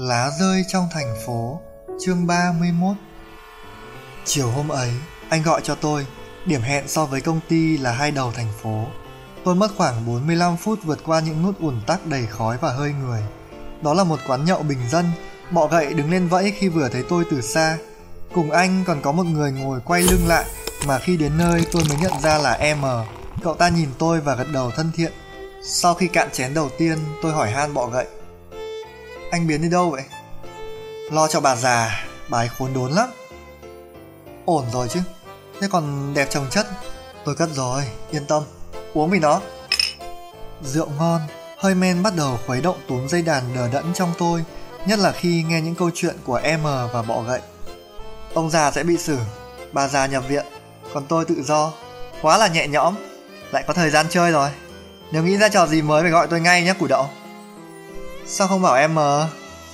Lá rơi trong thành phố, Chương 31 Chiều hôm ấy, Anh gọi cho tôi, Điểm hẹn so với công ty là hai đầu thành phố. Tôi mất khoảng 45 phút vượt qua những nút ùn tắc đầy khói và hơi người. Đó là một quán nhậu bình dân, Bọ gậy đứng lên vẫy khi vừa thấy tôi từ xa. Cùng anh còn có một người ngồi quay lưng lại, Mà khi đến nơi tôi mới nhận ra là em Cậu ta nhìn tôi và gật đầu thân thiện. Sau khi cạn chén đầu tiên, tôi hỏi han bọ gậy. Anh biến đi đâu vậy? Lo cho bà già, bà ấy khốn đốn lắm. Ổn rồi chứ. Thế còn đẹp chồng chất? Tôi cất rồi, yên tâm. Uống vì nó. Rượu ngon, hơi men bắt đầu khuấy động túm dây đàn đờ đẫn trong tôi Nhất là khi nghe những câu chuyện của em và bọ gậy. Ông già sẽ bị xử Bà già nhập viện Còn tôi tự do. Quá là nhẹ nhõm. Lại có thời gian chơi rồi. Nếu nghĩ ra trò gì mới phải gọi tôi ngay nhé củ đậu. Sao không bảo em mờ?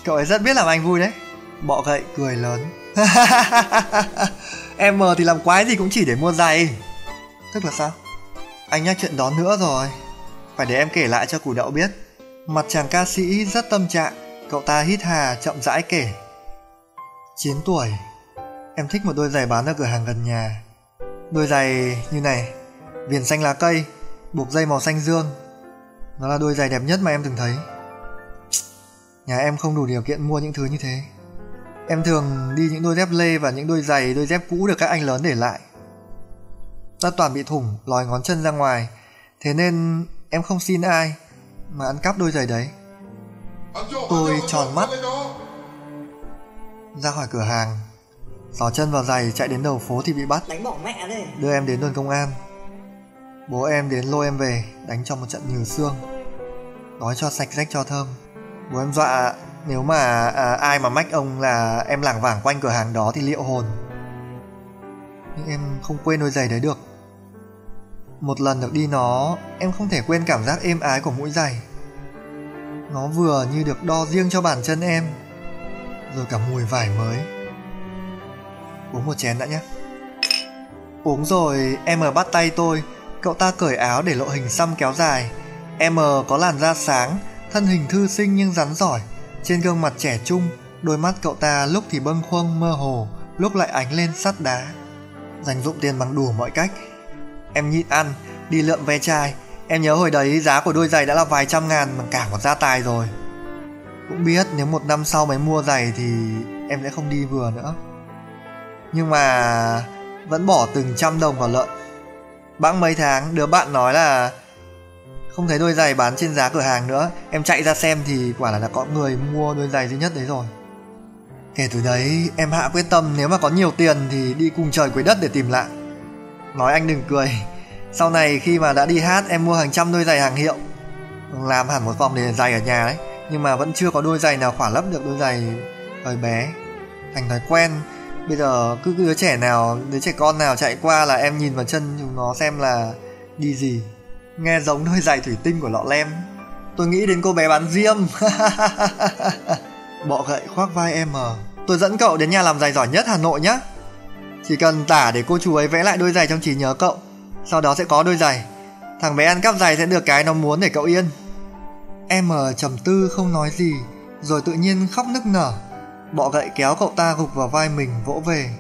Cậu ấy rất biết làm anh vui đấy. Bọ gậy cười lớn. Em mờ thì làm quái gì cũng chỉ để mua giày. Tức là sao? Anh nhắc chuyện đó nữa rồi. Phải để em kể lại cho củ đậu biết. Mặt chàng ca sĩ rất tâm trạng. Cậu ta hít hà, chậm rãi kể. 9 tuổi. Em thích một đôi giày bán ở cửa hàng gần nhà. Đôi giày như này. Viền xanh lá cây, Buộc dây màu xanh dương. Nó là đôi giày đẹp nhất mà em từng thấy. Nhà em không đủ điều kiện mua những thứ như thế. Em thường đi những đôi dép lê và những đôi giày đôi dép cũ được các anh lớn để lại. Ta toàn bị thủng lòi ngón chân ra ngoài. Thế nên em không xin ai Mà ăn cắp đôi giày đấy. Tôi tròn mắt. Ra khỏi cửa hàng Xỏ chân vào giày chạy đến đầu phố thì bị bắt. Đánh bỏ mẹ đây Đưa em đến đồn công an. Bố em đến lôi em về Đánh cho một trận nhừ xương. Nói cho sạch rách cho thơm Bố em dọa nếu mà à, ai mà mách ông là em lảng vảng quanh cửa hàng đó thì liệu hồn? Nhưng em không quên đôi giày đấy được. Một lần được đi nó Em không thể quên cảm giác êm ái của mũi giày. Nó vừa như được đo riêng cho bàn chân em Rồi cả mùi vải mới. Uống một chén đã nhé. Uống rồi em ở bắt tay tôi. Cậu ta cởi áo để lộ hình xăm kéo dài. Em có làn da sáng Thân hình thư sinh nhưng rắn giỏi. Trên gương mặt trẻ trung, Đôi mắt cậu ta lúc thì bâng khuâng mơ hồ, Lúc lại ánh lên sắt đá. Dành dụng tiền bằng đủ mọi cách. Em nhịn ăn, Đi lượm ve chai. Em nhớ hồi đấy giá của đôi giày đã là vài trăm ngàn, Bằng cả một gia tài rồi. Cũng biết nếu một năm sau mới mua giày Thì em sẽ không đi vừa nữa. Nhưng mà Vẫn bỏ từng trăm đồng vào lợn. Bẵng mấy tháng, đứa bạn nói là không thấy đôi giày bán trên giá cửa hàng nữa. Em chạy ra xem thì quả là đã có người mua đôi giày duy nhất đấy rồi. Kể từ đấy, em hạ quyết tâm nếu mà có nhiều tiền thì đi cùng trời quấy đất để tìm lại. Nói anh đừng cười. Sau này khi mà đã đi hát, em mua hàng trăm đôi giày hàng hiệu. Làm hẳn một vòng để giày ở nhà đấy, nhưng mà vẫn chưa có đôi giày nào khỏa lấp được đôi giày thời bé. Thành thói quen. Bây giờ cứ đứa trẻ nào, đứa trẻ con nào chạy qua là em nhìn vào chân chúng nó xem là đi gì nghe giống đôi giày thủy tinh của lọ lem. Tôi nghĩ đến cô bé bán diêm. Bọ gậy khoác vai em à. Tôi dẫn cậu đến nhà làm giày giỏi nhất hà nội nhé chỉ cần tả để cô chú ấy vẽ lại đôi giày trong trí nhớ cậu. Sau đó sẽ có đôi giày. Thằng bé ăn cắp giày sẽ được cái nó muốn để cậu yên. Em mờ trầm tư, không nói gì. Rồi tự nhiên khóc nức nở. Bọ gậy kéo cậu ta gục vào vai mình, vỗ về.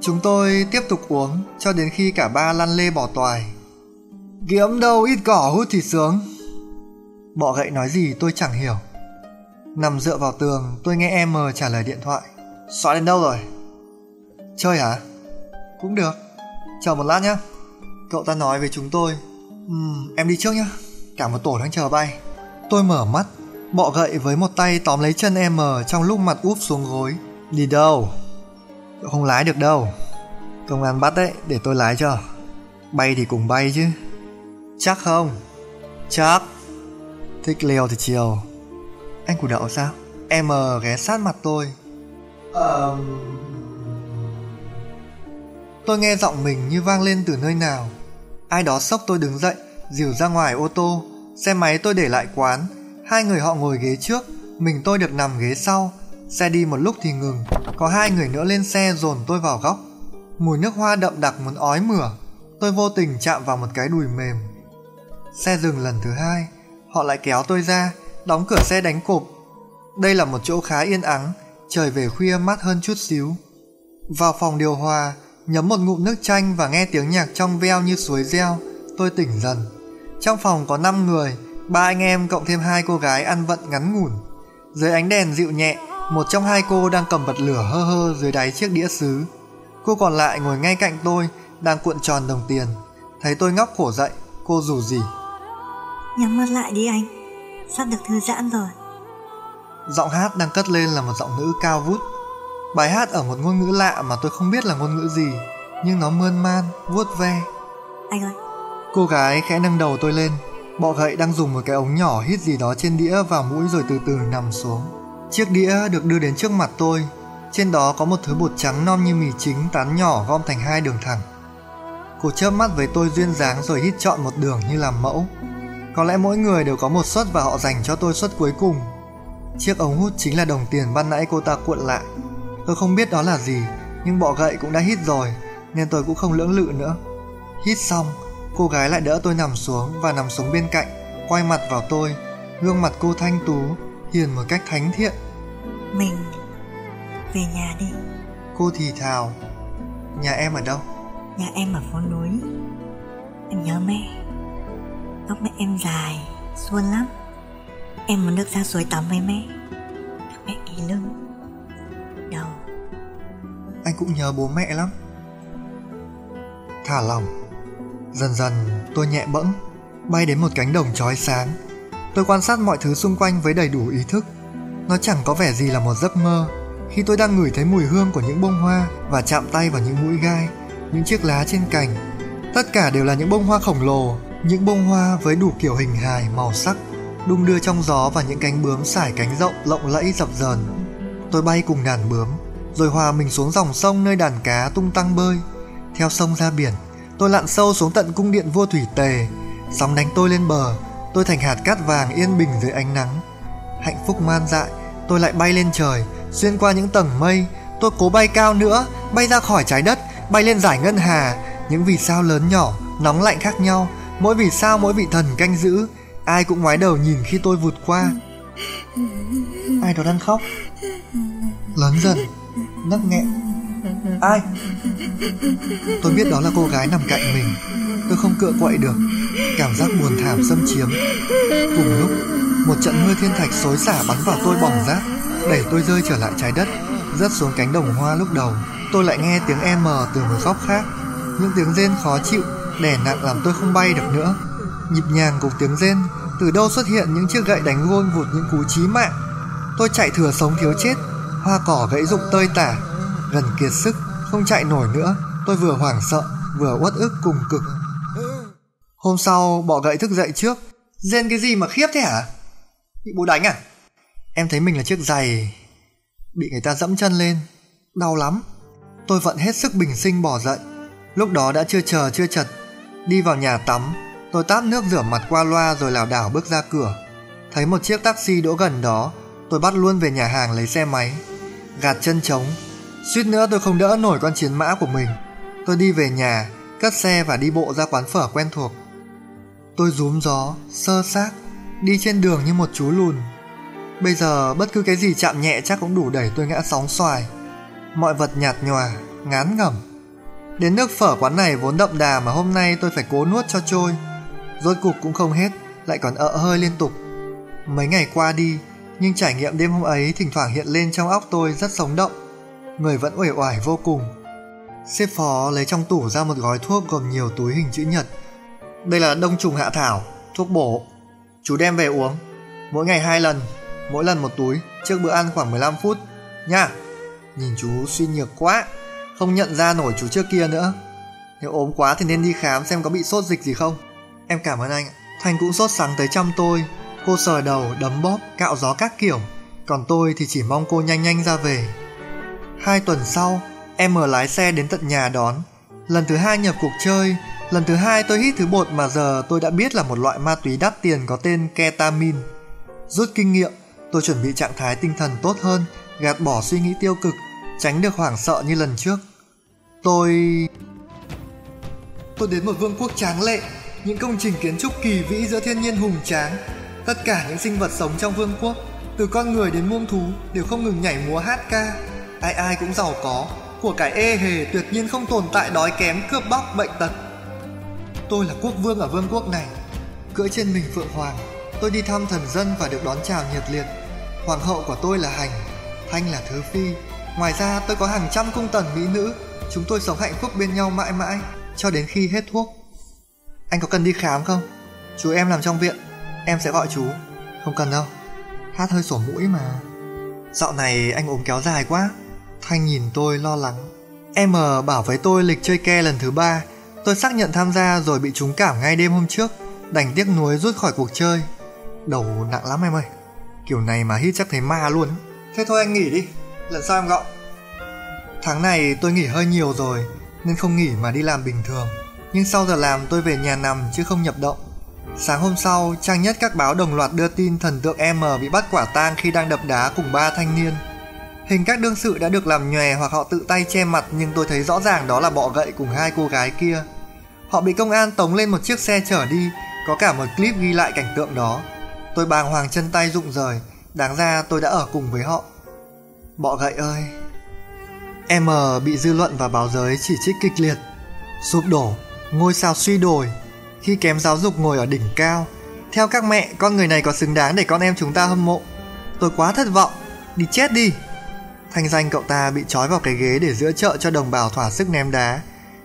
Chúng tôi tiếp tục uống cho đến khi cả ba lăn lê bỏ toài. Kiếm đâu ít cỏ hút thì sướng. Bọ gậy nói gì tôi chẳng hiểu. Nằm dựa vào tường tôi nghe em mờ trả lời điện thoại. Xóa đến đâu rồi? Chơi hả? Cũng được. Chờ một lát nhé Cậu ta nói với chúng tôi. Um, Em đi trước nhé Cả một tổ đang chờ bay. Tôi mở mắt Bọ gậy với một tay tóm lấy chân em mờ Trong lúc mặt úp xuống gối. Đi đâu? Cậu không lái được đâu. Công an bắt đấy để tôi lái cho. Bay thì cùng bay chứ. Chắc không? Chắc. Thích liều thì chiều. Anh củ đậu sao? Em ghé sát mặt tôi. Um... Tôi nghe giọng mình như vang lên từ nơi nào. Ai đó sốc tôi đứng dậy, Dìu ra ngoài ô tô. Xe máy tôi để lại quán. Hai người họ ngồi ghế trước, Mình tôi được nằm ghế sau. Xe đi một lúc thì ngừng. Có hai người nữa lên xe dồn tôi vào góc. Mùi nước hoa đậm đặc muốn ói mửa. Tôi vô tình chạm vào một cái đùi mềm. Xe dừng lần thứ hai Họ lại kéo tôi ra Đóng cửa xe đánh cộp Đây là một chỗ khá yên ắng, trời về khuya mát hơn chút xíu. Vào phòng điều hòa, nhấm một ngụm nước chanh và nghe tiếng nhạc trong veo như suối reo, tôi tỉnh dần. Trong phòng có 5 người, ba anh em cộng thêm hai cô gái ăn vận ngắn ngủn. Dưới ánh đèn dịu nhẹ, một trong hai cô đang cầm bật lửa hơ hơ dưới đáy chiếc đĩa sứ. Cô còn lại ngồi ngay cạnh tôi, đang cuộn tròn đồng tiền. Thấy tôi ngóc khổ dậy, cô rủ gì. Nhắm mắt lại đi anh, sắp được thư giãn rồi. Giọng hát đang cất lên là một giọng nữ cao vút. Bài hát ở một ngôn ngữ lạ mà tôi không biết là ngôn ngữ gì, nhưng nó mơn man, vuốt ve. Anh ơi, Cô gái khẽ nâng đầu tôi lên, bọ gậy đang dùng một cái ống nhỏ hít gì đó trên đĩa vào mũi rồi từ từ nằm xuống. Chiếc đĩa được đưa đến trước mặt tôi, trên đó có một thứ bột trắng non như mì chính tán nhỏ gom thành hai đường thẳng. Cô chớp mắt với tôi duyên dáng rồi hít chọn một đường như làm mẫu. Có lẽ mỗi người đều có một suất và họ dành cho tôi suất cuối cùng. Chiếc ống hút chính là đồng tiền ban nãy cô ta cuộn lại. Tôi không biết đó là gì, nhưng bọ gậy cũng đã hít rồi, nên tôi cũng không lưỡng lự nữa. Hít xong, cô gái lại đỡ tôi nằm xuống và nằm xuống bên cạnh, quay mặt vào tôi. Gương mặt cô thanh tú, hiền một cách thánh thiện. mình về nhà đi. Cô thì thào, nhà em ở đâu? Nhà em ở phố núi. Em nhớ mẹ. Tóc mẹ em dài, suôn lắm. Em muốn được ra suối tắm với mẹ. Mẹ kỳ lưng. Đầu. Anh cũng nhớ bố mẹ lắm. Thả lòng. Dần dần tôi nhẹ bẫng, bay đến một cánh đồng trói sáng. Tôi quan sát mọi thứ xung quanh với đầy đủ ý thức. Nó chẳng có vẻ gì là một giấc mơ. Khi tôi đang ngửi thấy mùi hương của những bông hoa và chạm tay vào những mũi gai, những chiếc lá trên cành, tất cả đều là những bông hoa khổng lồ, những bông hoa với đủ kiểu hình hài, màu sắc, đung đưa trong gió và những cánh bướm sải cánh rộng lộng lẫy dập dờn. Tôi bay cùng đàn bướm, rồi hòa mình xuống dòng sông nơi đàn cá tung tăng bơi. Theo sông ra biển, tôi lặn sâu xuống tận cung điện vua thủy tề. Sóng đánh tôi lên bờ, tôi thành hạt cát vàng yên bình dưới ánh nắng. Hạnh phúc man dại, tôi lại bay lên trời, xuyên qua những tầng mây. Tôi cố bay cao nữa, bay ra khỏi trái đất, bay lên giải ngân hà. Những vì sao lớn nhỏ, nóng lạnh khác nhau, mỗi vì sao mỗi vị thần canh giữ. Ai cũng ngoái đầu nhìn khi tôi vụt qua. Ai đó đang khóc, Lớn dần Nấc nghẹn. Ai? Tôi biết đó là cô gái nằm cạnh mình. Tôi không cựa quậy được. Cảm giác buồn thảm xâm chiếm. Cùng lúc, Một trận mưa thiên thạch xối xả bắn vào tôi bỏng rát, Đẩy tôi rơi trở lại trái đất, Rớt xuống cánh đồng hoa lúc đầu. Tôi lại nghe tiếng em mờ từ một góc khác. Những tiếng rên khó chịu. Đè nặng làm tôi không bay được nữa. Nhịp nhàng cùng tiếng rên, Từ đâu xuất hiện những chiếc gậy đánh gôn vụt những cú chí mạng. Tôi chạy thừa sống thiếu chết, Hoa cỏ gãy rụng tơi tả. Gần kiệt sức, Không chạy nổi nữa, Tôi vừa hoảng sợ, Vừa uất ức cùng cực. Hôm sau bọ gậy thức dậy trước. Rên cái gì mà khiếp thế hả? Bị bố đánh à? Em thấy mình là chiếc giày Bị người ta dẫm chân lên. Đau lắm. Tôi vẫn hết sức bình sinh bỏ dậy. Lúc đó đã chưa chờ, chưa chật. Đi vào nhà tắm, Tôi táp nước rửa mặt qua loa rồi lảo đảo bước ra cửa. Thấy một chiếc taxi đỗ gần đó, Tôi bắt luôn về nhà hàng lấy xe máy. Gạt chân trống, Suýt nữa tôi không đỡ nổi con chiến mã của mình. Tôi đi về nhà, Cất xe và đi bộ ra quán phở quen thuộc. Tôi rúm gió, Sơ xác, Đi trên đường như một chú lùn. Bây giờ bất cứ cái gì chạm nhẹ chắc cũng đủ đẩy tôi ngã sóng xoài. Mọi vật nhạt nhòa, Ngán ngẩm. Đến nước phở quán này vốn đậm đà mà hôm nay tôi phải cố nuốt cho trôi. Rốt cục cũng không hết, Lại còn ợ hơi liên tục. Mấy ngày qua đi, Nhưng trải nghiệm đêm hôm ấy thỉnh thoảng hiện lên trong óc tôi rất sống động. Người vẫn uể oải vô cùng. Sếp phó lấy trong tủ ra một gói thuốc gồm nhiều túi hình chữ nhật. Đây là đông trùng hạ thảo, Thuốc bổ. Chú đem về uống. Mỗi ngày hai lần, Mỗi lần một túi, Trước bữa ăn khoảng 15 phút. Nha, Nhìn chú suy nhược quá. Không nhận ra nổi chú trước kia nữa. Nếu ốm quá thì nên đi khám xem có bị sốt dịch gì không. Em cảm ơn anh Thành cũng sốt sắng tới chăm tôi. Cô sờ đầu, đấm bóp, cạo gió các kiểu. Còn tôi thì chỉ mong cô nhanh nhanh ra về. Hai tuần sau Em mở lái xe đến tận nhà đón. Lần thứ hai nhập cuộc chơi. Lần thứ hai tôi hít thứ bột mà giờ tôi đã biết là một loại ma túy đắt tiền có tên ketamin. Rút kinh nghiệm Tôi chuẩn bị trạng thái tinh thần tốt hơn Gạt bỏ suy nghĩ tiêu cực Tránh được hoảng sợ như lần trước. Tôi... Tôi đến một vương quốc tráng lệ, Những công trình kiến trúc kỳ vĩ giữa thiên nhiên hùng tráng. Tất cả những sinh vật sống trong vương quốc, từ con người đến muông thú, đều không ngừng nhảy múa hát ca. Ai ai cũng giàu có, của cải ê hề tuyệt nhiên không tồn tại đói kém, cướp bóc, bệnh tật. Tôi là quốc vương ở vương quốc này. Cưỡi trên mình phượng hoàng, tôi đi thăm thần dân và được đón chào nhiệt liệt. Hoàng hậu của tôi là hành thanh là thứ phi. Ngoài ra, tôi có hàng trăm cung tần mỹ nữ chúng tôi sống hạnh phúc bên nhau mãi mãi, cho đến khi hết thuốc. Anh có cần đi khám không? Chú em làm trong viện, em sẽ gọi chú. Không cần đâu, hát hơi sổ mũi mà. Dạo này anh ốm kéo dài quá, thanh nhìn tôi lo lắng. Em bảo với tôi lịch chơi ke lần thứ ba, tôi xác nhận tham gia rồi bị trúng cảm ngay đêm hôm trước, đành tiếc nuối rút khỏi cuộc chơi. Đầu nặng lắm em ơi, kiểu này mà hít chắc thấy ma luôn thế thôi anh nghỉ đi, lần sau em gọi tháng này tôi nghỉ hơi nhiều rồi nên không nghỉ mà đi làm bình thường nhưng sau giờ làm tôi về nhà nằm chứ không nhập động Sáng hôm sau, trang nhất các báo đồng loạt đưa tin thần tượng M bị bắt quả tang khi đang đập đá cùng ba thanh niên. Hình các đương sự đã được làm nhòe hoặc họ tự tay che mặt nhưng tôi thấy rõ ràng đó là bọ gậy cùng hai cô gái kia. Họ bị công an tống lên một chiếc xe chở đi, có cả một clip ghi lại cảnh tượng đó. Tôi bàng hoàng chân tay rụng rời, đáng ra tôi đã ở cùng với họ. Bọ gậy ơi! M ờ, bị dư luận và báo giới chỉ trích kịch liệt. Sụp đổ, ngôi sao suy đồi, khi kém giáo dục ngồi ở đỉnh cao. Theo các mẹ, con người này có xứng đáng để con em chúng ta hâm mộ. Tôi quá thất vọng, đi chết đi. Thanh danh cậu ta bị trói vào cái ghế để giữa chợ cho đồng bào thỏa sức ném đá.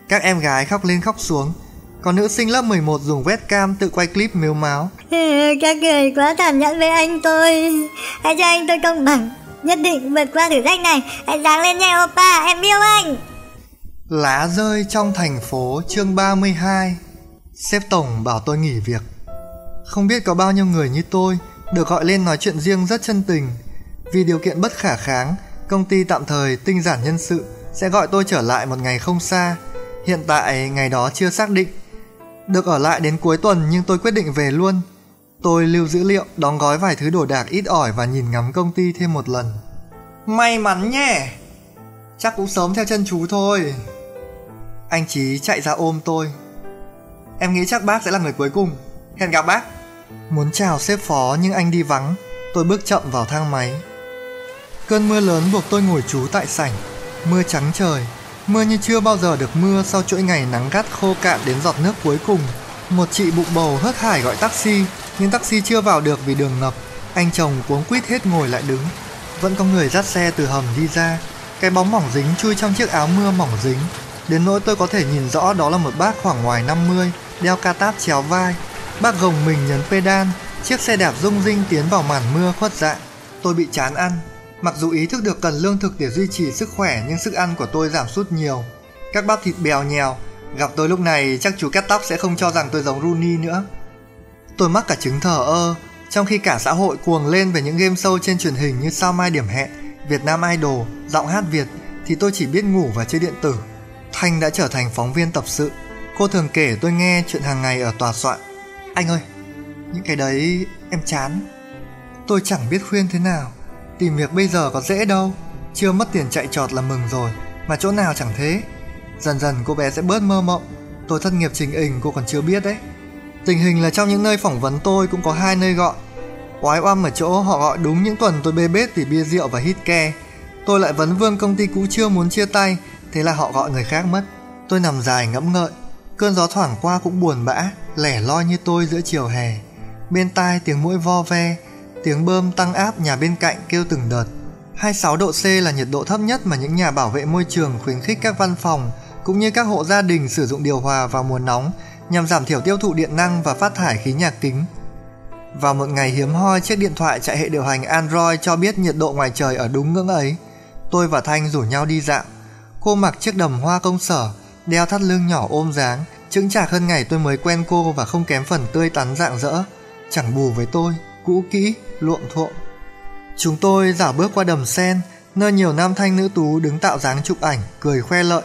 Các em gái khóc lên khóc xuống. Còn nữ sinh lớp 11 dùng webcam tự quay clip miếu máu. Các người quá tàn nhẫn với anh tôi. Hãy cho anh tôi công bằng. Nhất định vượt qua thử thách này. Hãy dáng lên nha opa em yêu anh. Lá rơi trong thành phố chương 32 Sếp tổng bảo tôi nghỉ việc. Không biết có bao nhiêu người như tôi được gọi lên nói chuyện riêng rất chân tình. Vì điều kiện bất khả kháng, công ty tạm thời tinh giản nhân sự sẽ gọi tôi trở lại một ngày không xa. Hiện tại ngày đó chưa xác định. Được ở lại đến cuối tuần nhưng tôi quyết định về luôn. Tôi lưu dữ liệu, đóng gói vài thứ đồ đạc ít ỏi và nhìn ngắm công ty thêm một lần. May mắn nhé! Chắc cũng sớm theo chân chú thôi. Anh Chí chạy ra ôm tôi, Em nghĩ chắc bác sẽ là người cuối cùng. Hẹn gặp bác! Muốn chào sếp phó nhưng anh đi vắng Tôi bước chậm vào thang máy. Cơn mưa lớn buộc tôi ngồi trú tại sảnh. Mưa trắng trời. Mưa như chưa bao giờ được mưa sau chuỗi ngày nắng gắt khô cạn đến giọt nước cuối cùng. Một chị bụng bầu hớt hải gọi taxi. Nhưng taxi chưa vào được vì đường ngập Anh chồng cuống quýt hết ngồi lại đứng Vẫn có người dắt xe từ hầm đi ra Cái bóng mỏng dính chui trong chiếc áo mưa mỏng dính Đến nỗi tôi có thể nhìn rõ đó là một bác khoảng ngoài 50 đeo ca táp chéo vai. Bác gồng mình nhấn pedal, chiếc xe đạp rung rinh tiến vào màn mưa khuất dạng. Tôi bị chán ăn. Mặc dù ý thức được cần lương thực để duy trì sức khỏe nhưng sức ăn của tôi giảm sút nhiều. Các bác thịt bèo nhèo, gặp tôi lúc này chắc chú cắt tóc sẽ không cho rằng tôi giống Rooney nữa. Tôi mắc cả chứng thờ ơ, trong khi cả xã hội cuồng lên về những game show trên truyền hình như Sao Mai Điểm Hẹn, Việt Nam Idol, Giọng Hát Việt thì tôi chỉ biết ngủ và chơi điện tử. Thanh đã trở thành phóng viên tập sự. Cô thường kể tôi nghe chuyện hàng ngày ở tòa soạn. Anh ơi Những cái đấy em chán. Tôi chẳng biết khuyên thế nào. Tìm việc bây giờ có dễ đâu. Chưa mất tiền chạy trọt là mừng rồi. Mà chỗ nào chẳng thế? Dần dần cô bé sẽ bớt mơ mộng. Tôi thất nghiệp trình hình cô còn chưa biết đấy. Tình hình là trong những nơi phỏng vấn tôi cũng có hai nơi gọi Oái oăm ở chỗ họ gọi đúng những tuần tôi bê bết vì bia rượu và hít ke Tôi lại vấn vương công ty cũ chưa muốn chia tay Thế là họ gọi người khác mất Tôi nằm dài ngẫm ngợi Cơn gió thoảng qua cũng buồn bã, lẻ loi như tôi giữa chiều hè. Bên tai tiếng mũi vo ve, tiếng bơm tăng áp nhà bên cạnh kêu từng đợt. 26 độ C là nhiệt độ thấp nhất mà những nhà bảo vệ môi trường khuyến khích các văn phòng cũng như các hộ gia đình sử dụng điều hòa vào mùa nóng nhằm giảm thiểu tiêu thụ điện năng và phát thải khí nhà kính. Vào một ngày hiếm hoi, chiếc điện thoại chạy hệ điều hành Android cho biết nhiệt độ ngoài trời ở đúng ngưỡng ấy. Tôi và Thanh rủ nhau đi dạo. Cô mặc chiếc đầm hoa công sở, đeo thắt lưng nhỏ ôm dáng, chững chạc hơn ngày tôi mới quen cô và không kém phần tươi tắn dạng dỡ, chẳng bù với tôi, cũ kỹ, luộm thuộm. Chúng tôi dạo bước qua đầm sen, nơi nhiều nam thanh nữ tú đứng tạo dáng chụp ảnh, cười khoe lợi.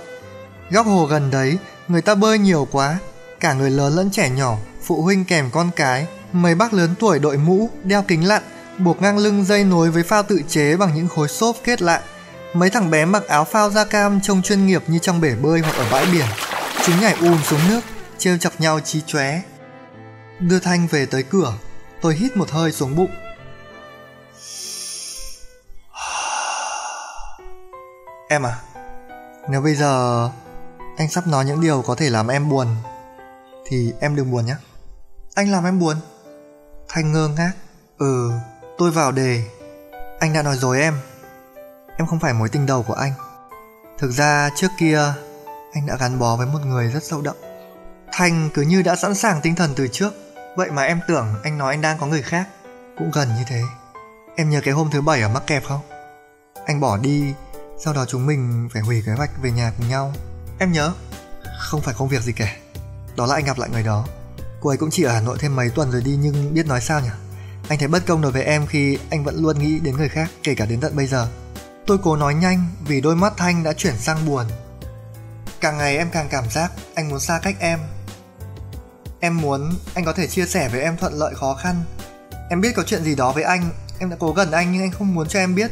Góc hồ gần đấy, người ta bơi nhiều quá, cả người lớn lẫn trẻ nhỏ, phụ huynh kèm con cái, mấy bác lớn tuổi đội mũ, đeo kính lặn, buộc ngang lưng dây nối với phao tự chế bằng những khối xốp kết lại. Mấy thằng bé mặc áo phao da cam trông chuyên nghiệp như trong bể bơi hoặc ở bãi biển. Chúng nhảy ùm xuống nước, trêu chọc nhau chí chóe. Đưa Thanh về tới cửa, tôi hít một hơi xuống bụng. Em à, nếu bây giờ anh sắp nói những điều có thể làm em buồn thì em đừng buồn nhé. Anh làm em buồn? Thanh ngơ ngác. Ừ, tôi vào đề. Anh đã nói dối em. Em không phải mối tình đầu của anh. Thực ra trước kia anh đã gắn bó với một người rất sâu đậm. Thanh cứ như đã sẵn sàng tinh thần từ trước. Vậy mà em tưởng anh nói anh đang có người khác. Cũng gần như thế. Em nhớ cái hôm thứ bảy ở mắc kẹp không? Anh bỏ đi, sau đó chúng mình phải hủy kế hoạch về nhà cùng nhau. Em nhớ. Không phải công việc gì cả. Đó là anh gặp lại người đó. Cô ấy cũng chỉ ở Hà Nội thêm mấy tuần rồi đi nhưng biết nói sao nhỉ? Anh thấy bất công đối với em khi anh vẫn luôn nghĩ đến người khác, kể cả đến tận bây giờ. Tôi cố nói nhanh vì đôi mắt Thanh đã chuyển sang buồn. Càng ngày em càng cảm giác anh muốn xa cách em. Em muốn anh có thể chia sẻ với em thuận lợi khó khăn. Em biết có chuyện gì đó với anh, em đã cố gần anh nhưng anh không muốn cho em biết.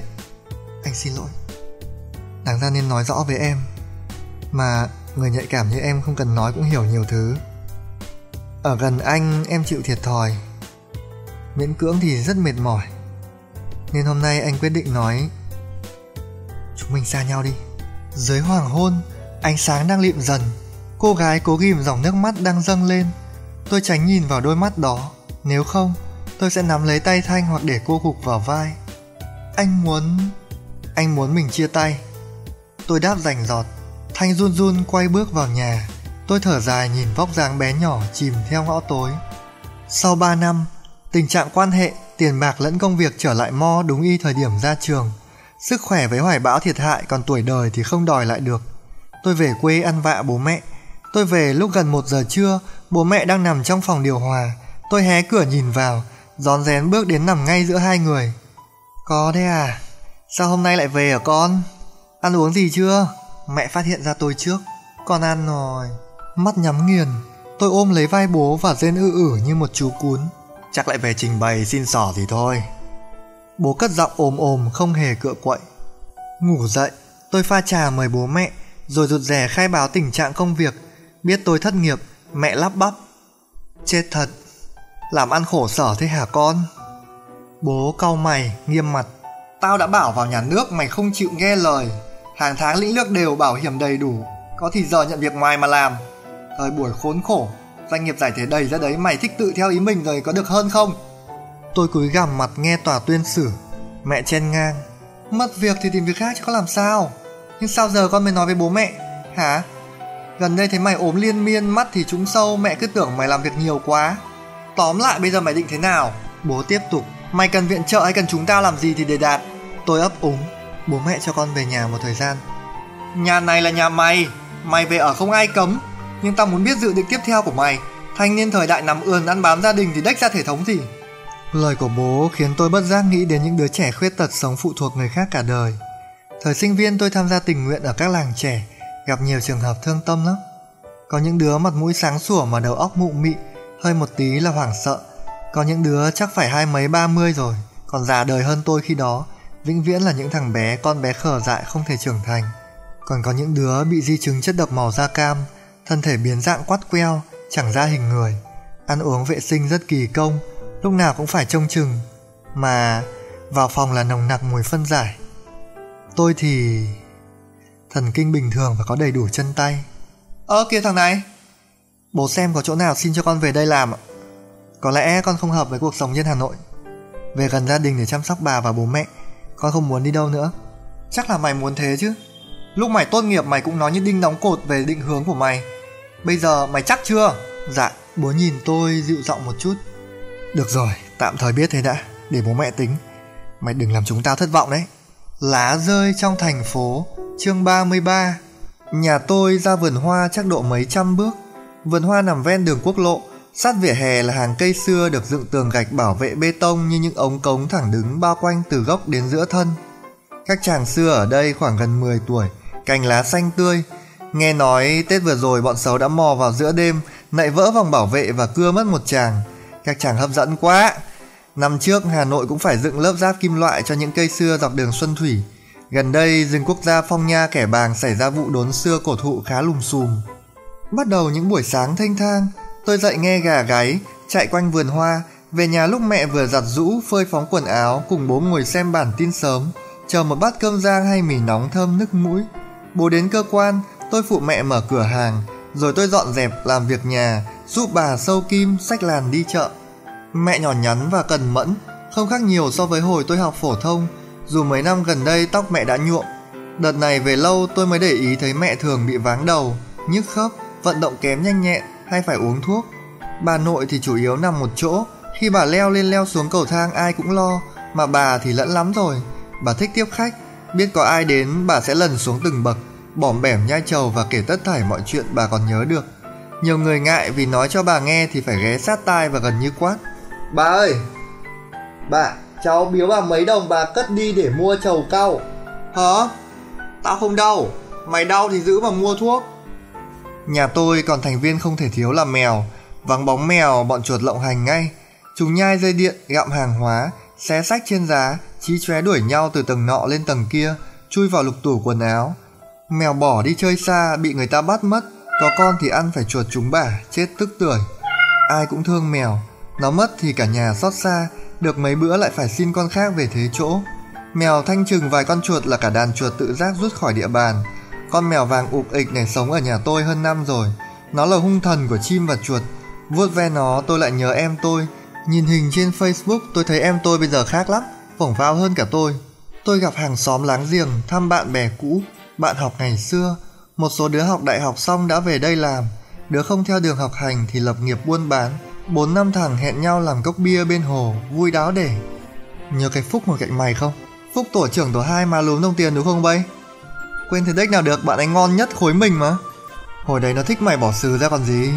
Anh xin lỗi. Đáng ra nên nói rõ với em. Mà người nhạy cảm như em không cần nói cũng hiểu nhiều thứ. Ở gần anh em chịu thiệt thòi. Miễn cưỡng thì rất mệt mỏi. Nên hôm nay anh quyết định nói chúng mình xa nhau đi. Dưới hoàng hôn, ánh sáng đang lịm dần. Cô gái cố ghim dòng nước mắt đang dâng lên. Tôi tránh nhìn vào đôi mắt đó. Nếu không, tôi sẽ nắm lấy tay Thanh hoặc để cô gục vào vai. Anh muốn... Anh muốn mình chia tay. Tôi đáp rành giọt. Thanh run run quay bước vào nhà. Tôi thở dài nhìn vóc dáng bé nhỏ chìm theo ngõ tối. Sau 3 năm, tình trạng quan hệ, tiền bạc lẫn công việc trở lại mo đúng y thời điểm ra trường – Sức khỏe với hoài bão thiệt hại còn tuổi đời thì không đòi lại được. Tôi về quê ăn vạ bố mẹ. Tôi về lúc gần một giờ trưa, bố mẹ đang nằm trong phòng điều hòa. Tôi hé cửa nhìn vào, gión rén bước đến nằm ngay giữa hai người. Có đấy à? Sao hôm nay lại về hả con? Ăn uống gì chưa? Mẹ phát hiện ra tôi trước. Con ăn rồi. Mắt nhắm nghiền, tôi ôm lấy vai bố và rên ư ử như một chú cún. Chắc lại về trình bày xin xỏ gì thôi. Bố cất giọng ồm ồm không hề cựa quậy. Ngủ dậy, tôi pha trà mời bố mẹ, rồi rụt rè khai báo tình trạng công việc. Biết tôi thất nghiệp, mẹ lắp bắp. Chết thật, làm ăn khổ sở thế hả con? Bố cau mày, nghiêm mặt. Tao đã bảo vào nhà nước mày không chịu nghe lời. Hàng tháng lĩnh lương đều bảo hiểm đầy đủ, có thì giờ nhận việc ngoài mà làm. Thời buổi khốn khổ, doanh nghiệp giải thể đầy ra đấy mày thích tự theo ý mình rồi có được hơn không? Tôi cúi gằm mặt nghe tòa tuyên xử. Mẹ chen ngang. Mất việc thì tìm việc khác chứ có làm sao. Nhưng sao giờ con mới nói với bố mẹ? Hả? Gần đây thấy mày ốm liên miên mắt thì trúng sâu mẹ cứ tưởng mày làm việc nhiều quá. Tóm lại bây giờ mày định thế nào? Bố tiếp tục. Mày cần viện trợ hay cần chúng ta làm gì thì để đạt. Tôi ấp úng. Bố mẹ cho con về nhà một thời gian. Nhà này là nhà mày. Mày về ở không ai cấm. Nhưng tao muốn biết dự định tiếp theo của mày. Thanh niên thời đại nằm ườn ăn bám gia đình thì đách ra thể thống gì. Lời của bố khiến tôi bất giác nghĩ đến những đứa trẻ khuyết tật sống phụ thuộc người khác cả đời. Thời sinh viên tôi tham gia tình nguyện ở các làng trẻ, gặp nhiều trường hợp thương tâm lắm. Có những đứa mặt mũi sáng sủa mà đầu óc mụ mị, hơi một tí là hoảng sợ. Có những đứa chắc phải hai mấy ba mươi rồi, còn già đời hơn tôi khi đó, vĩnh viễn là những thằng bé con bé khờ dại không thể trưởng thành. Còn có những đứa bị di chứng chất độc màu da cam, thân thể biến dạng quắt queo, chẳng ra hình người, ăn uống vệ sinh rất kỳ công, lúc nào cũng phải trông chừng. Mà vào phòng là nồng nặc mùi phân giải. Tôi thì thần kinh bình thường và có đầy đủ chân tay. Ơ kia thằng này! Bố xem có chỗ nào xin cho con về đây làm ạ? Có lẽ con không hợp với cuộc sống trên hà nội. Về gần gia đình để chăm sóc bà và bố mẹ con không muốn đi đâu nữa chắc là mày muốn thế chứ lúc mày tốt nghiệp mày cũng nói như đinh đóng cột về định hướng của mày bây giờ mày chắc chưa dạ bố nhìn tôi dịu giọng một chút được rồi, tạm thời biết thế đã, để bố mẹ tính. Mày đừng làm chúng tao thất vọng đấy. Lá rơi trong thành phố, chương 33. Nhà tôi ra vườn hoa chắc độ mấy trăm bước. Vườn hoa nằm ven đường quốc lộ, sát vỉa hè là hàng cây xưa được dựng tường gạch bảo vệ bê tông như những ống cống thẳng đứng bao quanh từ gốc đến giữa thân. Các chàng xưa ở đây khoảng gần 10 tuổi, cành lá xanh tươi. Nghe nói Tết vừa rồi bọn xấu đã mò vào giữa đêm, nạy vỡ vòng bảo vệ và cưa mất một chàng các chàng hấp dẫn quá. Năm trước Hà Nội cũng phải dựng lớp giáp kim loại cho những cây xưa dọc đường Xuân Thủy. Gần đây rừng quốc gia Phong Nha Kẻ Bàng xảy ra vụ đốn xưa cổ thụ khá lùm xùm. Bắt đầu những buổi sáng thanh thang, tôi dậy nghe gà gáy, chạy quanh vườn hoa, về nhà lúc mẹ vừa giặt rũ phơi phóng quần áo cùng bố ngồi xem bản tin sớm, chờ một bát cơm rang hay mì nóng thơm nức mũi. Bố đến cơ quan, tôi phụ mẹ mở cửa hàng, rồi tôi dọn dẹp làm việc nhà, giúp bà sâu kim sách làn đi chợ. Mẹ nhỏ nhắn và cần mẫn, không khác nhiều so với hồi tôi học phổ thông, dù mấy năm gần đây tóc mẹ đã nhuộm. Đợt này về lâu tôi mới để ý thấy mẹ thường bị váng đầu, nhức khớp, vận động kém nhanh nhẹn hay phải uống thuốc. Bà nội thì chủ yếu nằm một chỗ, khi bà leo lên leo xuống cầu thang ai cũng lo, mà bà thì lẫn lắm rồi. Bà thích tiếp khách, biết có ai đến bà sẽ lần xuống từng bậc, bỏm bẻm nhai trầu và kể tất thảy mọi chuyện bà còn nhớ được. Nhiều người ngại vì nói cho bà nghe thì phải ghé sát tai và gần như quát. Bà ơi! Bà, cháu biếu bà mấy đồng bà cất đi để mua trầu cau. Hả? Tao không đau, mày đau thì giữ mà mua thuốc. Nhà tôi còn thành viên không thể thiếu là mèo, vắng bóng mèo bọn chuột lộng hành ngay. Chúng nhai dây điện, gặm hàng hóa, xé sách trên giá, chí chóe đuổi nhau từ tầng nọ lên tầng kia, chui vào lục tủ quần áo. Mèo bỏ đi chơi xa, bị người ta bắt mất, có con thì ăn phải chuột chúng bả, chết tức tưởi. Ai cũng thương mèo, nó mất thì cả nhà xót xa, được mấy bữa lại phải xin con khác về thế chỗ. Mèo thanh trừng vài con chuột là cả đàn chuột tự giác rút khỏi địa bàn. Con mèo vàng ục ịch này sống ở nhà tôi hơn năm rồi. Nó là hung thần của chim và chuột. Vuốt ve nó tôi lại nhớ em tôi. Nhìn hình trên Facebook tôi thấy em tôi bây giờ khác lắm, phỏng phao hơn cả tôi. Tôi gặp hàng xóm láng giềng, thăm bạn bè cũ, bạn học ngày xưa. Một số đứa học đại học xong đã về đây làm. Đứa không theo đường học hành thì lập nghiệp buôn bán. Bốn năm thằng hẹn nhau làm cốc bia bên hồ, vui đáo để. Nhớ cái Phúc ngồi cạnh mày không? Phúc tổ trưởng tổ 2 mà lúm đồng tiền đúng không bây? Quên thế đếch nào được, bạn ấy ngon nhất khối mình mà. Hồi đấy nó thích mày bỏ sừ ra còn gì.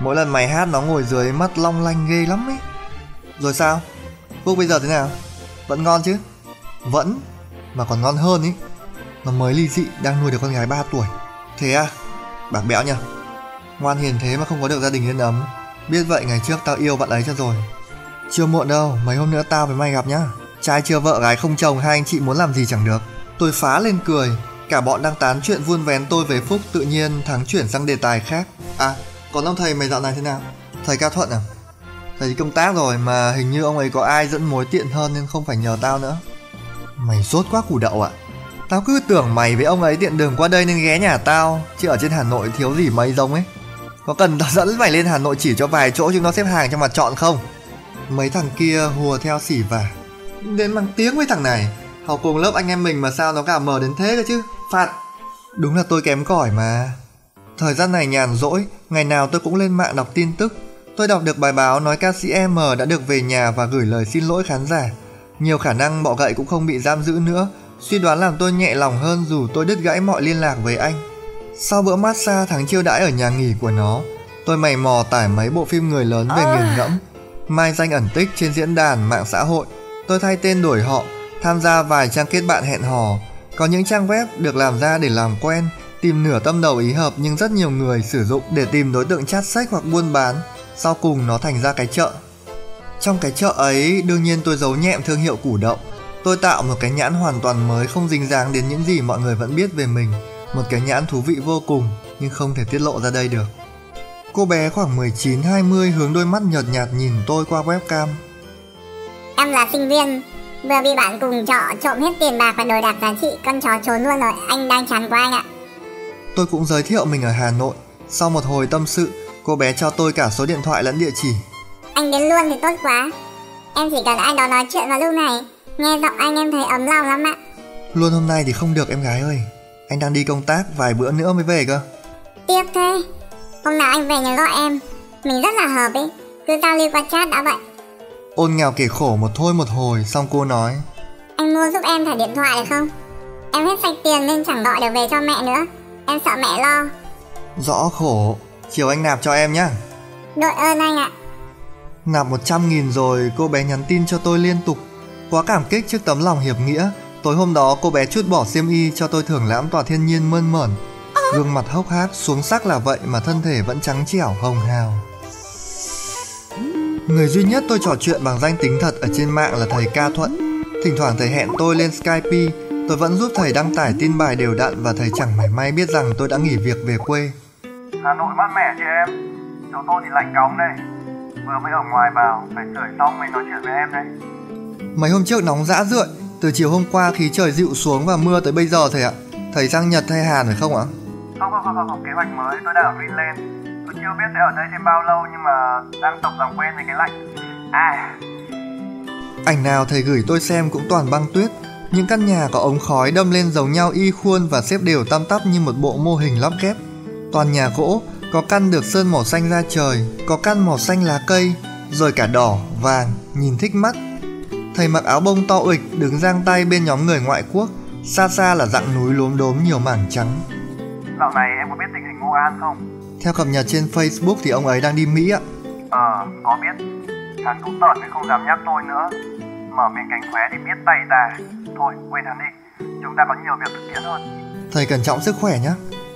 Mỗi lần mày hát nó ngồi dưới mắt long lanh ghê lắm ấy. Rồi sao? Phúc bây giờ thế nào? Vẫn ngon chứ? Vẫn, mà còn ngon hơn ý. Nó mới ly dị, đang nuôi được con gái 3 tuổi. Thế à? Bạc bẽo nhỉ? Ngoan hiền thế mà không có được gia đình yên ấm. Biết vậy ngày trước tao yêu bạn ấy cho rồi. Chưa muộn đâu, mấy hôm nữa tao với mày gặp nhá. Trai chưa vợ gái không chồng hai anh chị muốn làm gì chẳng được. Tôi phá lên cười, cả bọn đang tán chuyện vuôn vén tôi về Phúc tự nhiên thắng chuyển sang đề tài khác. À, còn ông thầy mày dạo này thế nào? Thầy Cao Thuận à? Thầy đi công tác rồi mà hình như ông ấy có ai dẫn mối tiện hơn nên không phải nhờ tao nữa. Mày rốt quá củ đậu ạ. À? Tao cứ tưởng mày với ông ấy tiện đường qua đây nên ghé nhà tao, chứ ở trên Hà Nội thiếu gì mấy giống ấy. Có cần tao dẫn mày lên Hà Nội chỉ cho vài chỗ chúng nó xếp hàng cho mà chọn không? Mấy thằng kia hùa theo xỉ vả. Đến bằng tiếng với thằng này, học cùng lớp anh em mình mà sao nó cả mờ đến thế cơ chứ? Phạt. Đúng là tôi kém cỏi mà. Thời gian này nhàn rỗi, ngày nào tôi cũng lên mạng đọc tin tức. Tôi đọc được bài báo nói ca sĩ M đã được về nhà và gửi lời xin lỗi khán giả. Nhiều khả năng bọ gậy cũng không bị giam giữ nữa, suy đoán làm tôi nhẹ lòng hơn dù tôi đứt gãy mọi liên lạc với anh. Sau bữa massage tháng chiêu đãi ở nhà nghỉ của nó, tôi mày mò tải mấy bộ phim người lớn về nghiền ngẫm. Mai danh ẩn tích trên diễn đàn mạng xã hội, tôi thay tên đổi họ, tham gia vài trang kết bạn hẹn hò. Có những trang web được làm ra để làm quen, tìm nửa tâm đầu ý hợp nhưng rất nhiều người sử dụng để tìm đối tượng chat sách hoặc buôn bán. Sau cùng nó thành ra cái chợ. Trong cái chợ ấy, đương nhiên tôi giấu nhẹm thương hiệu củ đậu. Tôi tạo một cái nhãn hoàn toàn mới không dính dáng đến những gì mọi người vẫn biết về mình một cái nhãn thú vị vô cùng nhưng không thể tiết lộ ra đây được. Cô bé khoảng 19-20 hướng đôi mắt nhợt nhạt nhìn tôi qua webcam. Em là sinh viên, vừa bị bạn cùng trọ trộm hết tiền bạc và đồ đạc giá trị, con chó trốn luôn rồi, anh đang chán quá anh ạ. Tôi cũng giới thiệu mình ở Hà Nội. Sau một hồi tâm sự, cô bé cho tôi cả số điện thoại lẫn địa chỉ. Anh đến luôn thì tốt quá. Em chỉ cần ai đó nói chuyện vào lúc này, nghe giọng anh em thấy ấm lòng lắm ạ. Luôn hôm nay thì không được em gái ơi, anh đang đi công tác vài bữa nữa mới về cơ Tiếc thế Hôm nào anh về nhớ gọi em Mình rất là hợp ý Cứ giao lưu qua chat đã vậy Ôn nghèo kể khổ một thôi một hồi Xong cô nói. Anh mua giúp em thẻ điện thoại được không? Em hết sạch tiền nên chẳng gọi được về cho mẹ nữa. Em sợ mẹ lo. Rõ khổ. Chiều anh nạp cho em nhá. Đội ơn anh ạ. Nạp 100 nghìn rồi cô bé nhắn tin cho tôi liên tục. Quá cảm kích trước tấm lòng hiệp nghĩa. Tối hôm đó cô bé chút bỏ xiêm y cho tôi thưởng lãm tòa thiên nhiên mơn mởn. Gương mặt hốc hác xuống sắc là vậy mà thân thể vẫn trắng trẻo hồng hào. Người duy nhất tôi trò chuyện bằng danh tính thật ở trên mạng là thầy Ca Thuận. Thỉnh thoảng thầy hẹn tôi lên Skype, tôi vẫn giúp thầy đăng tải tin bài đều đặn và thầy chẳng mảy may biết rằng tôi đã nghỉ việc về quê. Hà Nội mát mẻ chị em, chỗ tôi thì lạnh cóng đây. Vừa mới ở ngoài vào, phải sưởi xong mình nói chuyện với em đây. Mấy hôm trước nóng dã rượi, Từ chiều hôm qua khí trời dịu xuống và mưa tới bây giờ thầy ạ. Thầy sang Nhật hay Hàn phải không ạ? Không không không không, không. kế hoạch mới tôi đang ở Greenland. Chưa biết sẽ ở đây thêm bao lâu nhưng mà đang tổng làm quen với cái lạnh. À, Ảnh nào thầy gửi tôi xem cũng toàn băng tuyết. Những căn nhà có ống khói đâm lên giống nhau y khuôn và xếp đều tăm tắp như một bộ mô hình lắp ghép. Toàn nhà gỗ, có căn được sơn màu xanh da trời, có căn màu xanh lá cây, rồi cả đỏ, vàng, nhìn thích mắt. Thầy mặc áo bông to ịch đứng giang tay bên nhóm người ngoại quốc, xa xa là dặng núi lốm đốm nhiều mảng trắng. dạo này em có biết tình hình Ngô An không? Theo cập nhật trên Facebook thì ông ấy đang đi Mỹ ạ. Ờ, có biết. Hắn cũng tợn nên không dám nhắc tôi nữa. Mở miệng cánh khóe thì biết tay ta. Thôi, quên hắn đi. Chúng ta có nhiều việc thực tiễn hơn. Thầy cẩn trọng sức khỏe nhé.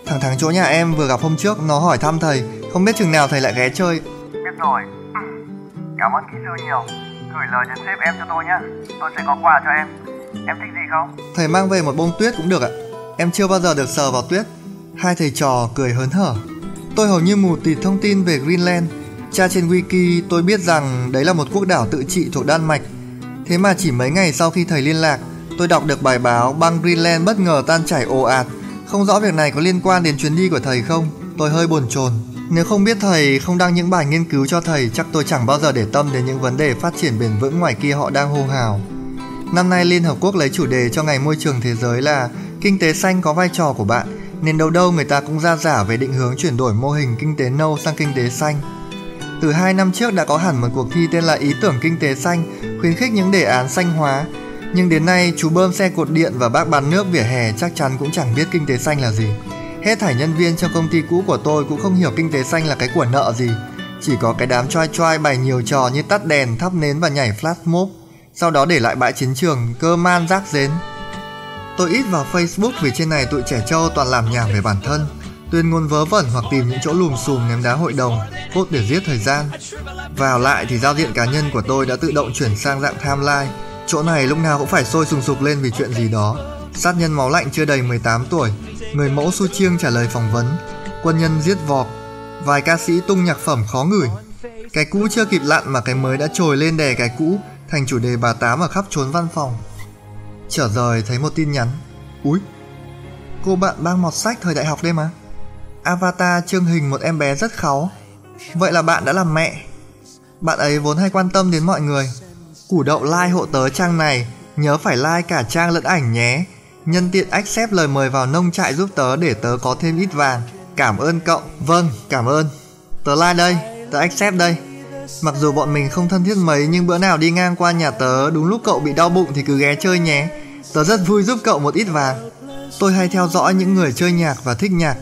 Thằng thằng chỗ nhà em vừa gặp hôm trước nó hỏi thăm thầy, không biết chừng nào thầy lại ghé chơi. Biết rồi. Cảm ơn kỹ sư nhiều. Gửi lời đến sếp em cho tôi nhé. Tôi sẽ có quà cho em. Em thích gì không? Thầy mang về một bông tuyết cũng được ạ. Em chưa bao giờ được sờ vào tuyết. Hai thầy trò cười hớn hở. Tôi hầu như mù tịt thông tin về Greenland. Tra trên wiki tôi biết rằng đấy là một quốc đảo tự trị thuộc Đan Mạch. Thế mà chỉ mấy ngày sau khi thầy liên lạc, tôi đọc được bài báo băng Greenland bất ngờ tan chảy ồ ạt. Không rõ việc này có liên quan đến chuyến đi của thầy không? Tôi hơi bồn chồn. Nếu không biết thầy không đăng những bài nghiên cứu cho thầy, chắc tôi chẳng bao giờ để tâm đến những vấn đề phát triển bền vững ngoài kia họ đang hô hào. Năm nay Liên Hợp Quốc lấy chủ đề cho Ngày Môi trường Thế giới là Kinh tế xanh có vai trò của bạn, nên đâu đâu người ta cũng ra giả về định hướng chuyển đổi mô hình kinh tế nâu sang kinh tế xanh. Từ 2 năm trước đã có hẳn một cuộc thi tên là Ý tưởng Kinh tế xanh, khuyến khích những đề án xanh hóa. Nhưng đến nay, chú bơm xe cột điện và bác bán nước vỉa hè chắc chắn cũng chẳng biết kinh tế xanh là gì. Hết thảy nhân viên trong công ty cũ của tôi cũng không hiểu kinh tế xanh là cái của nợ gì. Chỉ có cái đám choai choai bày nhiều trò như tắt đèn, thắp nến và nhảy flash mob. Sau đó để lại bãi chiến trường, cơ man rác rến. Tôi ít vào Facebook vì trên này tụi trẻ trâu toàn làm nhảm về bản thân, tuyên ngôn vớ vẩn hoặc tìm những chỗ lùm xùm ném đá hội đồng, cốt để giết thời gian. Vào lại thì giao diện cá nhân của tôi đã tự động chuyển sang dạng timeline. Chỗ này lúc nào cũng phải sôi sùng sục lên vì chuyện gì đó. Sát nhân máu lạnh chưa đầy 18 tuổi, người mẫu su chiêng trả lời phỏng vấn. Quân nhân giết vọt vài ca sĩ tung nhạc phẩm khó ngửi. Cái cũ chưa kịp lặn mà cái mới đã trồi lên đè cái cũ, thành chủ đề bà tám ở khắp trốn văn phòng trở rời thấy một tin nhắn. Úi, cô bạn mang mọt sách thời đại học đây mà. Avatar trương hình một em bé rất kháu. Vậy là bạn đã làm mẹ. Bạn ấy vốn hay quan tâm đến mọi người. Củ đậu like hộ tớ trang này, nhớ phải like cả trang lẫn ảnh nhé. Nhân tiện accept lời mời vào nông trại giúp tớ để tớ có thêm ít vàng. Cảm ơn cậu. Vâng cảm ơn. Tớ like đây, tớ accept đây mặc dù bọn mình không thân thiết mấy nhưng bữa nào đi ngang qua nhà tớ đúng lúc cậu bị đau bụng thì cứ ghé chơi nhé tớ rất vui giúp cậu một ít vàng tôi hay theo dõi những người chơi nhạc và thích nhạc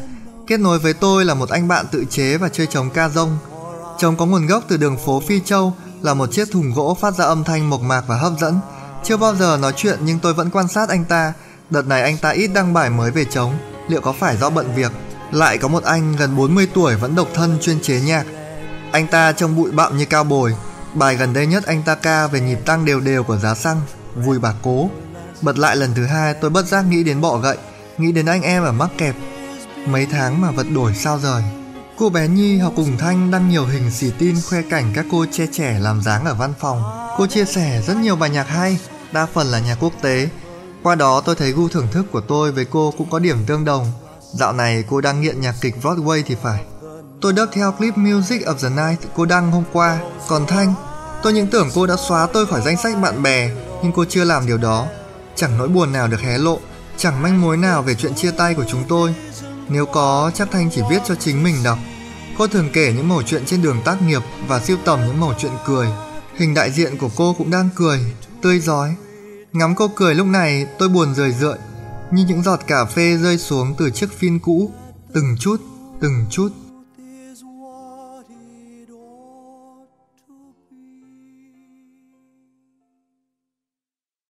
Kết nối với tôi là một anh bạn tự chế và chơi trống ca rông. Trống có nguồn gốc từ đường phố Phi Châu là một chiếc thùng gỗ phát ra âm thanh mộc mạc và hấp dẫn. Chưa bao giờ nói chuyện nhưng tôi vẫn quan sát anh ta. Đợt này anh ta ít đăng bài mới về trống, liệu có phải do bận việc? Lại có một anh gần 40 tuổi vẫn độc thân chuyên chế nhạc. Anh ta trông bụi bặm như cao bồi. Bài gần đây nhất anh ta ca về nhịp tăng đều đều của giá xăng, vui bà cố. Bật lại lần thứ hai tôi bất giác nghĩ đến bọ gậy, nghĩ đến anh em ở mắc kẹp Mấy tháng mà vật đổi sao rời Cô bé Nhi học cùng Thanh đăng nhiều hình xì tin khoe cảnh các cô che trẻ làm dáng ở văn phòng. Cô chia sẻ rất nhiều bài nhạc hay, đa phần là nhạc quốc tế. Qua đó tôi thấy gu thưởng thức của tôi với cô cũng có điểm tương đồng. Dạo này cô đang nghiện nhạc kịch Broadway thì phải. Tôi đớp theo clip Music of the Night cô đăng hôm qua. Còn Thanh, tôi những tưởng cô đã xóa tôi khỏi danh sách bạn bè, nhưng cô chưa làm điều đó. Chẳng nỗi buồn nào được hé lộ, chẳng manh mối nào về chuyện chia tay của chúng tôi. Nếu có, chắc Thanh chỉ viết cho chính mình đọc. Cô thường kể những mẩu chuyện trên đường tác nghiệp và siêu tầm những mẩu chuyện cười. Hình đại diện của cô cũng đang cười, tươi giói. Ngắm cô cười lúc này tôi buồn rười rượi, như những giọt cà phê rơi xuống từ chiếc phin cũ, từng chút, từng chút.